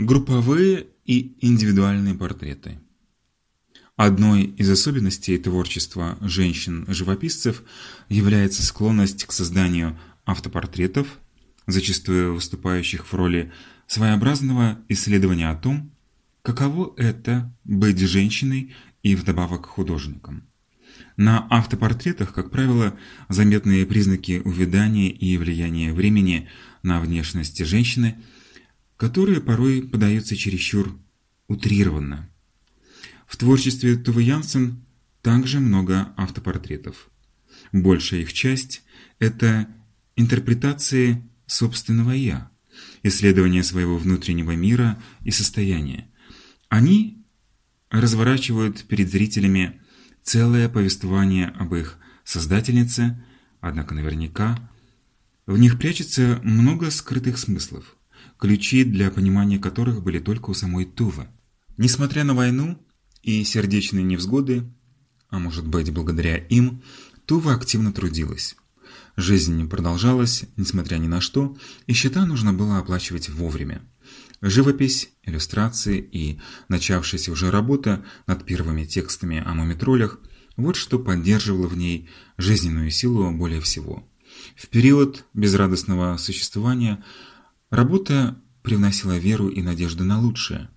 Групповые и индивидуальные портреты. Одной из особенностей творчества женщин-живописцев является склонность к созданию автопортретов, зачастую выступающих в роли своеобразного исследования о том, каково это быть женщиной и вдобавок художником. На автопортретах, как правило, заметные признаки увядания и влияния времени на внешность женщины, которые порой подаются чересчур утрированно. В творчестве Тувы Янсен также много автопортретов. Большая их часть – это интерпретации собственного «я», исследование своего внутреннего мира и состояния. Они разворачивают перед зрителями целое повествование об их создательнице, однако наверняка в них прячется много скрытых смыслов, ключи для понимания которых были только у самой Тувы. Несмотря на войну и сердечные невзгоды, а может быть благодаря им, Тува активно трудилась. Жизнь продолжалась, несмотря ни на что, и счета нужно было оплачивать вовремя. Живопись, иллюстрации и начавшаяся уже работа над первыми текстами о мумитролях – вот что поддерживало в ней жизненную силу более всего. В период безрадостного существования работа привносила веру и надежду на лучшее.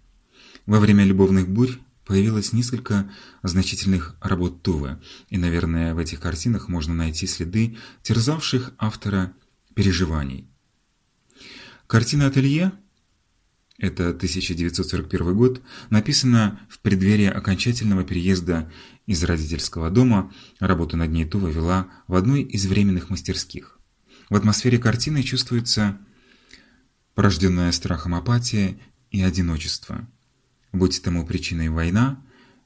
Во время любовных бурь появилось несколько значительных работ Тувы, и, наверное, в этих картинах можно найти следы терзавших автора переживаний. Картина «Ателье» это 1941 год, написана в преддверии окончательного переезда из родительского дома, работу над ней Тува вела в одной из временных мастерских. В атмосфере картины чувствуется порожденная страхом апатия и одиночество – будь тому причиной война,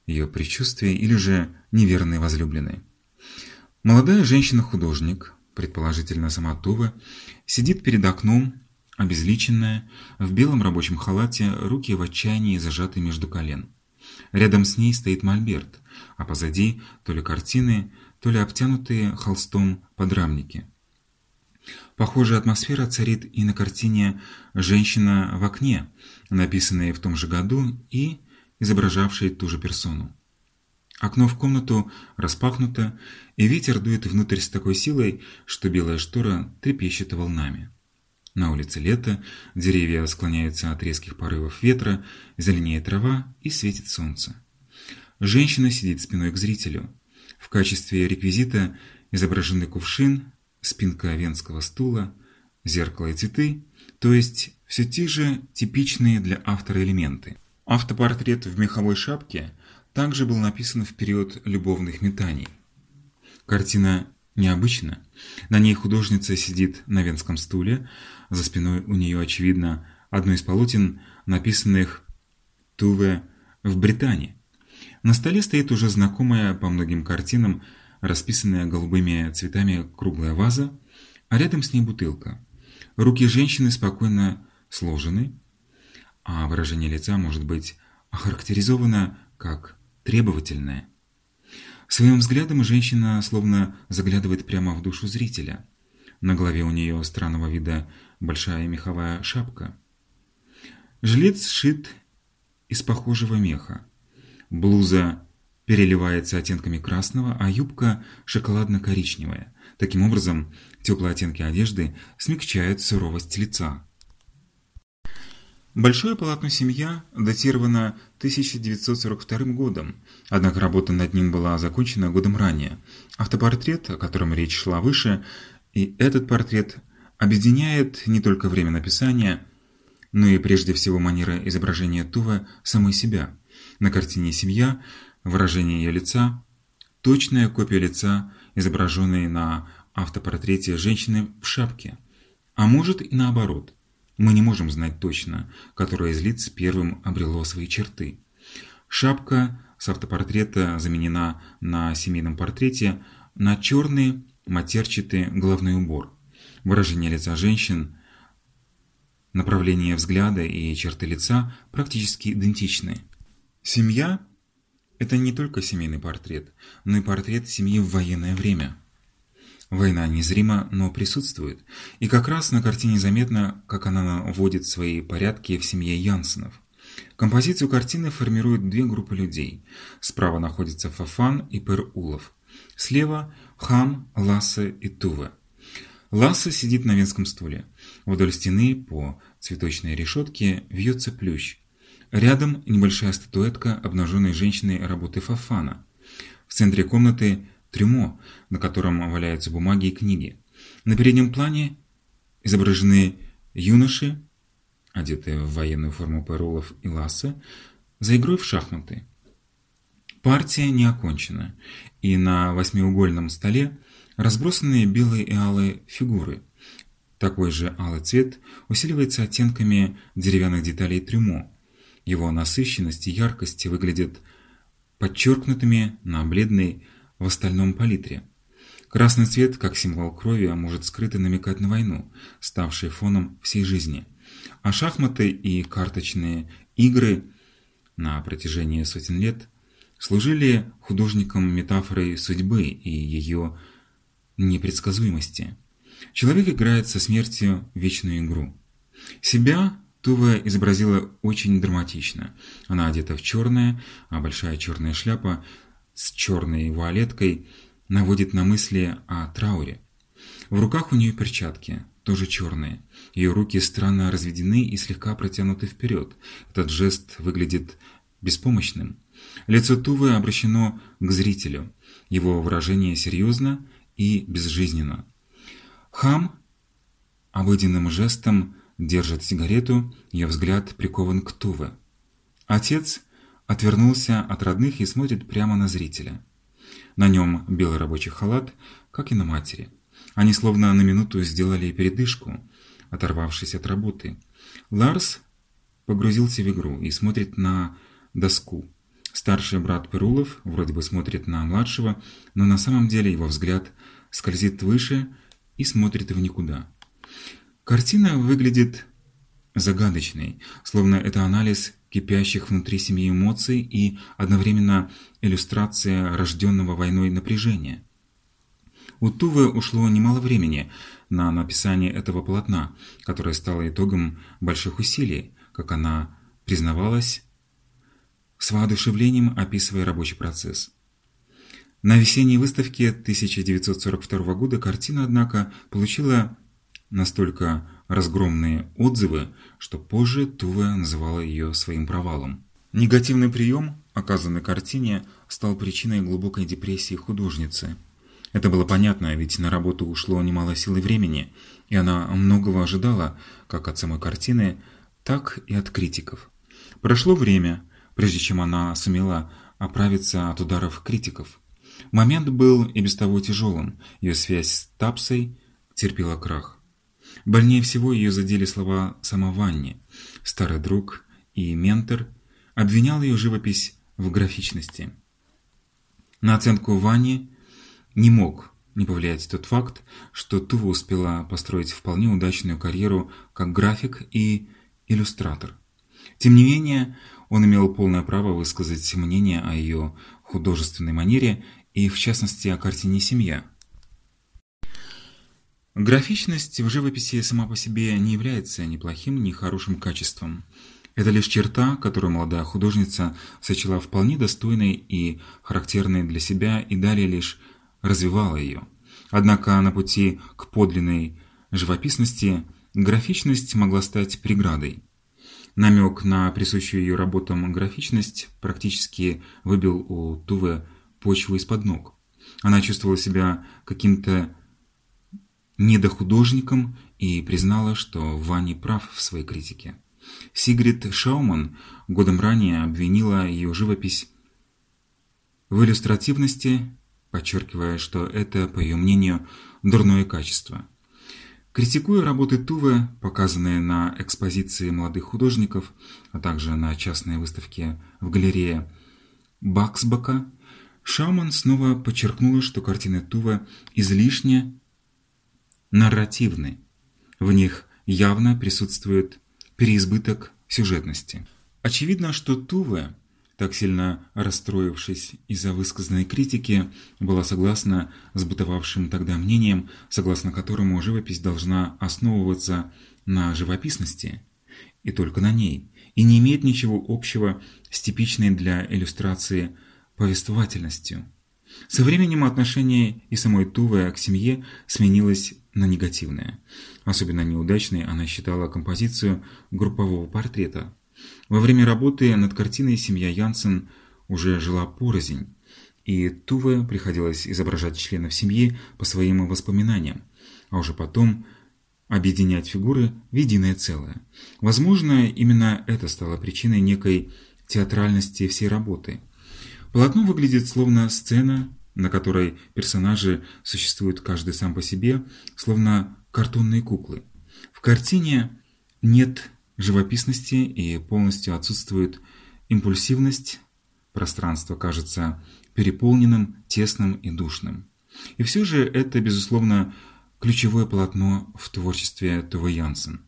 ее предчувствие или же неверные возлюбленные. Молодая женщина-художник, предположительно сама Тува, сидит перед окном, обезличенная, в белом рабочем халате, руки в отчаянии зажаты между колен. Рядом с ней стоит мольберт, а позади то ли картины, то ли обтянутые холстом подрамники. Похожая атмосфера царит и на картине «Женщина в окне», написанной в том же году и изображавшей ту же персону. Окно в комнату распахнуто, и ветер дует внутрь с такой силой, что белая штора трепещет волнами. На улице лето, деревья склоняются от резких порывов ветра, зеленеет трава и светит солнце. Женщина сидит спиной к зрителю. В качестве реквизита изображены кувшин, спинка венского стула, зеркало и цветы, то есть все те же типичные для автора элементы. Автопортрет в меховой шапке также был написан в период любовных метаний. Картина необычна. На ней художница сидит на венском стуле, за спиной у нее, очевидно, одно из полотен, написанных Туве в Британии. На столе стоит уже знакомая по многим картинам расписанная голубыми цветами круглая ваза, а рядом с ней бутылка. Руки женщины спокойно сложены, а выражение лица может быть охарактеризовано как требовательное. Своим взглядом женщина словно заглядывает прямо в душу зрителя. На голове у нее странного вида большая меховая шапка. Жилет сшит из похожего меха. Блуза переливается оттенками красного, а юбка шоколадно-коричневая. Таким образом, теплые оттенки одежды смягчают суровость лица. Большое полотно «Семья» датировано 1942 годом, однако работа над ним была закончена годом ранее. Автопортрет, о котором речь шла выше, и этот портрет объединяет не только время написания, но и прежде всего манера изображения Тува самой себя. На картине «Семья» Выражение ее лица – точная копия лица, изображенной на автопортрете женщины в шапке. А может и наоборот. Мы не можем знать точно, которое из лиц первым обрело свои черты. Шапка с автопортрета заменена на семейном портрете на черный матерчатый головной убор. Выражение лица женщин, направление взгляда и черты лица практически идентичны. Семья это не только семейный портрет, но и портрет семьи в военное время. Война незрима, но присутствует, и как раз на картине заметно, как она вводит свои порядки в семье Янсенов. Композицию картины формируют две группы людей. Справа находятся Фафан и Пер Улов. Слева – Хам, Лассе и Туве. Лассе сидит на венском стуле. Вдоль стены по цветочной решетке вьется плющ. Рядом небольшая статуэтка обнаженной женщины работы Фафана. В центре комнаты трюмо, на котором валяются бумаги и книги. На переднем плане изображены юноши, одетые в военную форму Перулов и Лассе, за игрой в шахматы. Партия не окончена, и на восьмиугольном столе разбросанные белые и алые фигуры. Такой же алый цвет усиливается оттенками деревянных деталей трюмо. Его насыщенность и яркость выглядят подчеркнутыми на бледной в остальном палитре. Красный цвет, как символ крови, может скрыто намекать на войну, ставшей фоном всей жизни. А шахматы и карточные игры на протяжении сотен лет служили художникам метафорой судьбы и ее непредсказуемости. Человек играет со смертью вечную игру. Себя Тува изобразила очень драматично. Она одета в черное, а большая черная шляпа с черной вуалеткой наводит на мысли о трауре. В руках у нее перчатки, тоже черные. Ее руки странно разведены и слегка протянуты вперед. Этот жест выглядит беспомощным. Лицо Тувы обращено к зрителю. Его выражение серьезно и безжизненно. Хам обыденным жестом держит сигарету, ее взгляд прикован к Туве. Отец отвернулся от родных и смотрит прямо на зрителя. На нем белый рабочий халат, как и на матери. Они словно на минуту сделали передышку, оторвавшись от работы. Ларс погрузился в игру и смотрит на доску. Старший брат Перулов вроде бы смотрит на младшего, но на самом деле его взгляд скользит выше и смотрит в никуда. Картина выглядит загадочной, словно это анализ кипящих внутри семьи эмоций и одновременно иллюстрация рожденного войной напряжения. У Тувы ушло немало времени на написание этого полотна, которое стало итогом больших усилий, как она признавалась, с воодушевлением описывая рабочий процесс. На весенней выставке 1942 года картина, однако, получила настолько разгромные отзывы, что позже Туве называла ее своим провалом. Негативный прием, оказанный картине, стал причиной глубокой депрессии художницы. Это было понятно, ведь на работу ушло немало сил и времени, и она многого ожидала, как от самой картины, так и от критиков. Прошло время, прежде чем она сумела оправиться от ударов критиков. Момент был и без того тяжелым, ее связь с Тапсой терпела крах. Больнее всего ее задели слова Самованни. Старый друг и ментор обвинял ее живопись в графичности. На оценку Вани не мог не повлиять тот факт, что Тува успела построить вполне удачную карьеру как график и иллюстратор. Тем не менее, он имел полное право высказать мнение о ее художественной манере и, в частности, о картине «Семья». Графичность в живописи сама по себе не является ни плохим, ни хорошим качеством. Это лишь черта, которую молодая художница сочла вполне достойной и характерной для себя и далее лишь развивала ее. Однако на пути к подлинной живописности графичность могла стать преградой. Намек на присущую ее работам графичность практически выбил у Туве почву из-под ног. Она чувствовала себя каким-то недохудожником и признала, что Вани прав в своей критике. Сигрид Шауман годом ранее обвинила ее живопись в иллюстративности, подчеркивая, что это, по ее мнению, дурное качество. Критикуя работы Туве, показанные на экспозиции молодых художников, а также на частной выставке в галерее Баксбака, Шауман снова подчеркнула, что картины Туве излишне нарративны. В них явно присутствует переизбыток сюжетности. Очевидно, что Туве так сильно расстроившись из-за высказанной критики, была согласна с бытовавшим тогда мнением, согласно которому живопись должна основываться на живописности, и только на ней, и не имеет ничего общего с типичной для иллюстрации повествовательностью. Со временем отношение и самой Тувы к семье сменилось на негативное. Особенно неудачной она считала композицию группового портрета. Во время работы над картиной семья Янсен уже жила порознь, и Туве приходилось изображать членов семьи по своим воспоминаниям, а уже потом объединять фигуры в единое целое. Возможно, именно это стало причиной некой театральности всей работы. Полотно выглядит словно сцена, на которой персонажи существуют каждый сам по себе, словно картонные куклы. В картине нет живописности и полностью отсутствует импульсивность, пространство кажется переполненным, тесным и душным. И все же это, безусловно, ключевое полотно в творчестве Туве Янсен.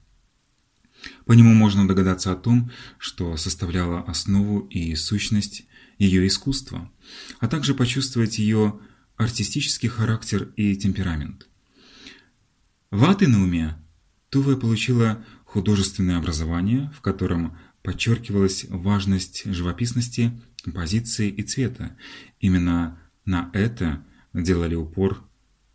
По нему можно догадаться о том, что составляло основу и сущность ее искусства, а также почувствовать ее артистический характер и темперамент. В Атенауме Туве получила художественное образование, в котором подчеркивалась важность живописности, композиции и цвета. Именно на это делали упор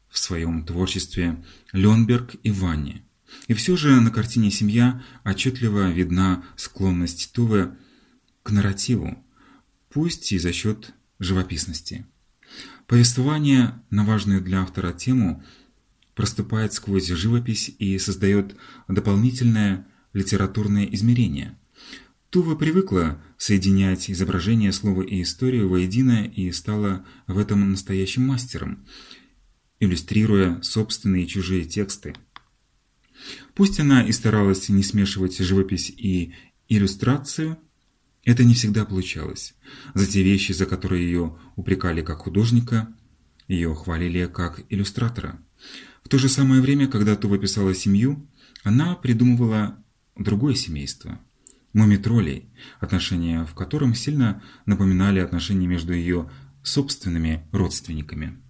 в своем творчестве Ленберг и Ванни. И все же на картине «Семья» отчетливо видна склонность Туве к нарративу, пусть и за счет живописности. Повествование на важную для автора тему проступает сквозь живопись и создает дополнительное литературное измерение. Тува привыкла соединять изображение, слова и историю воедино и стала в этом настоящим мастером, иллюстрируя собственные и чужие тексты. Пусть она и старалась не смешивать живопись и иллюстрацию, это не всегда получалось. За те вещи, за которые ее упрекали как художника, ее хвалили как иллюстратора. В то же самое время, когда Тува писала семью, она придумывала другое семейство – мумитролей, отношения в котором сильно напоминали отношения между ее собственными родственниками.